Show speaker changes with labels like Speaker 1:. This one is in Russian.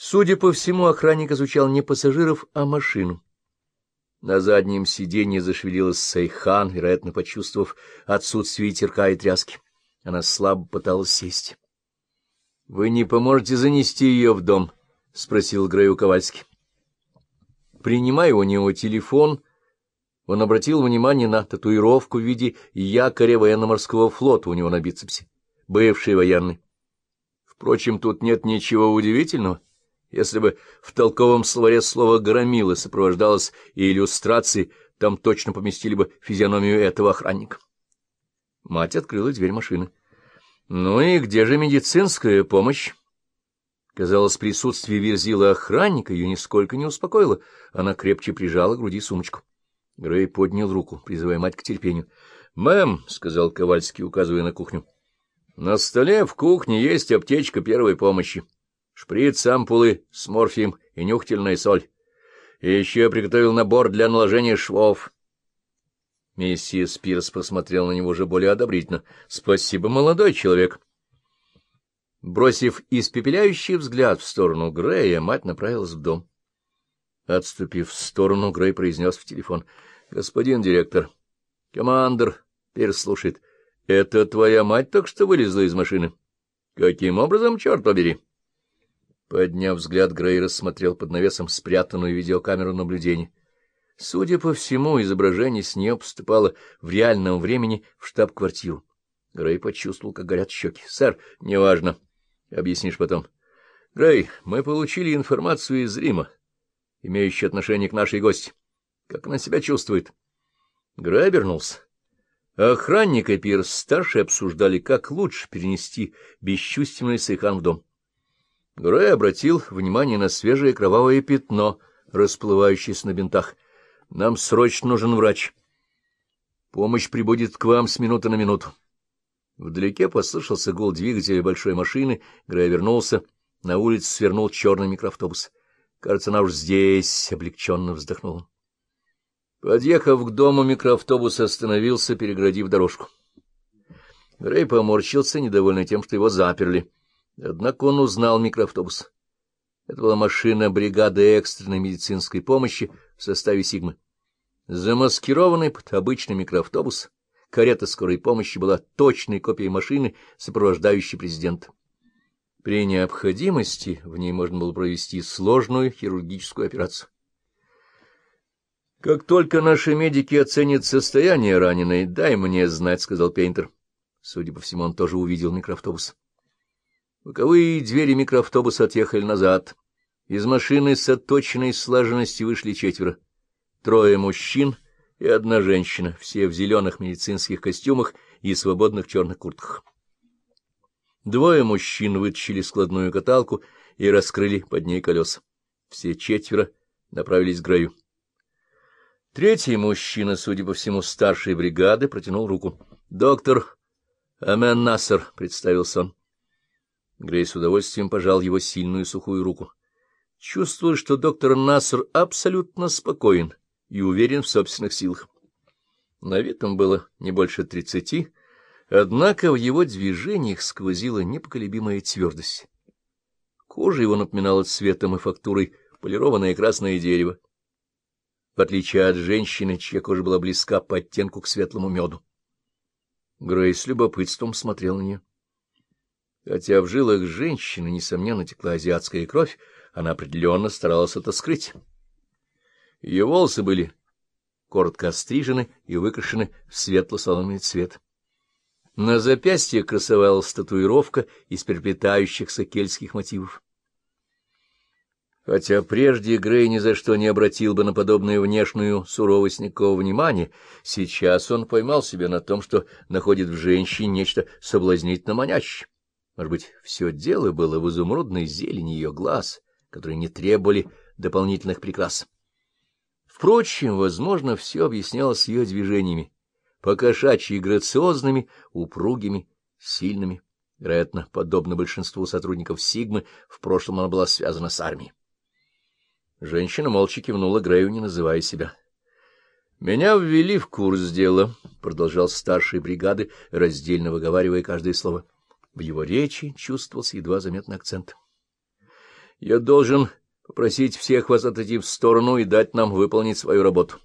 Speaker 1: Судя по всему, охранник изучал не пассажиров, а машину. На заднем сиденье зашевелилась Сайхан, вероятно, почувствовав отсутствие ветерка и тряски. Она слабо пыталась сесть. — Вы не поможете занести ее в дом? — спросил Грею Ковальский. Принимая у него телефон, он обратил внимание на татуировку в виде якоря военно-морского флота у него на бицепсе, бывший военный. Впрочем, тут нет ничего удивительного. Если бы в толковом словаре слово «громила» сопровождалось и иллюстрацией, там точно поместили бы физиономию этого охранника. Мать открыла дверь машины. — Ну и где же медицинская помощь? Казалось, присутствие верзила охранника ее нисколько не успокоило. Она крепче прижала к груди сумочку. Грей поднял руку, призывая мать к терпению. — Мэм, — сказал Ковальский, указывая на кухню, — на столе в кухне есть аптечка первой помощи шприц, ампулы с морфием и нюхательная соль. И еще приготовил набор для наложения швов. Миссис Пирс посмотрел на него уже более одобрительно. — Спасибо, молодой человек. Бросив испепеляющий взгляд в сторону Грея, мать направилась в дом. Отступив в сторону, Грей произнес в телефон. — Господин директор, командир, Пирс слушает. — Это твоя мать только что вылезла из машины? — Каким образом, черт побери? — Подняв взгляд, Грей рассмотрел под навесом спрятанную видеокамеру наблюдения. Судя по всему, изображение с нее поступало в реальном времени в штаб-квартиру. Грей почувствовал, как горят щеки. — Сэр, неважно. Объяснишь потом. — Грей, мы получили информацию из Рима, имеющую отношение к нашей гостье. Как она себя чувствует? Грей обернулся. Охранник и Пирс-старший обсуждали, как лучше перенести бесчувственную Сайхан в дом. Грей обратил внимание на свежее кровавое пятно, расплывающееся на бинтах. — Нам срочно нужен врач. Помощь прибудет к вам с минуты на минуту. Вдалеке послышался гул двигателя большой машины. Грей вернулся. На улице свернул черный микроавтобус. Кажется, она уж здесь, — облегченно вздохнул. Подъехав к дому, микроавтобус остановился, переградив дорожку. Грей поморщился, недовольный тем, что его заперли. Однако он узнал микроавтобус. Это была машина бригады экстренной медицинской помощи в составе «Сигмы». Замаскированный под обычный микроавтобус, карета скорой помощи была точной копией машины, сопровождающей президента. При необходимости в ней можно было провести сложную хирургическую операцию. «Как только наши медики оценят состояние раненой, дай мне знать», — сказал Пейнтер. Судя по всему, он тоже увидел микроавтобус. Боковые двери микроавтобуса отъехали назад. Из машины с отточенной слаженностью вышли четверо. Трое мужчин и одна женщина, все в зеленых медицинских костюмах и свободных черных куртках. Двое мужчин вытащили складную каталку и раскрыли под ней колеса. Все четверо направились к Грею. Третий мужчина, судя по всему, старшей бригады, протянул руку. — Доктор Амен Нассер, — представился он. Грей с удовольствием пожал его сильную сухую руку. Чувствую, что доктор Нассер абсолютно спокоен и уверен в собственных силах. На вид он было не больше тридцати, однако в его движениях сквозила непоколебимая твердость. Кожа его напоминала цветом и фактурой полированное красное дерево, в отличие от женщины, чья кожа была близка по оттенку к светлому меду. Грей с любопытством смотрел на нее. Хотя в жилах женщины, несомненно, текла азиатская кровь, она определенно старалась это скрыть. Ее волосы были коротко острижены и выкрашены в светло-соломенный цвет. На запястье красовалась татуировка из переплетающихся кельтских мотивов. Хотя прежде Грей ни за что не обратил бы на подобную внешнюю суровость никакого внимания, сейчас он поймал себя на том, что находит в женщине нечто соблазнительно манящее. Может быть, все дело было в изумрудной зелени ее глаз, которые не требовали дополнительных прикрас. Впрочем, возможно, все объяснялось ее движениями, покошачьи грациозными, упругими, сильными. Вероятно, подобно большинству сотрудников Сигмы, в прошлом она была связана с армией. Женщина молча кивнула Грею, не называя себя. — Меня ввели в курс дела, — продолжал старший бригады, раздельно выговаривая каждое слово. В его речи чувствовался едва заметный акцент. Я должен попросить всех вас отойти в сторону и дать нам выполнить свою работу.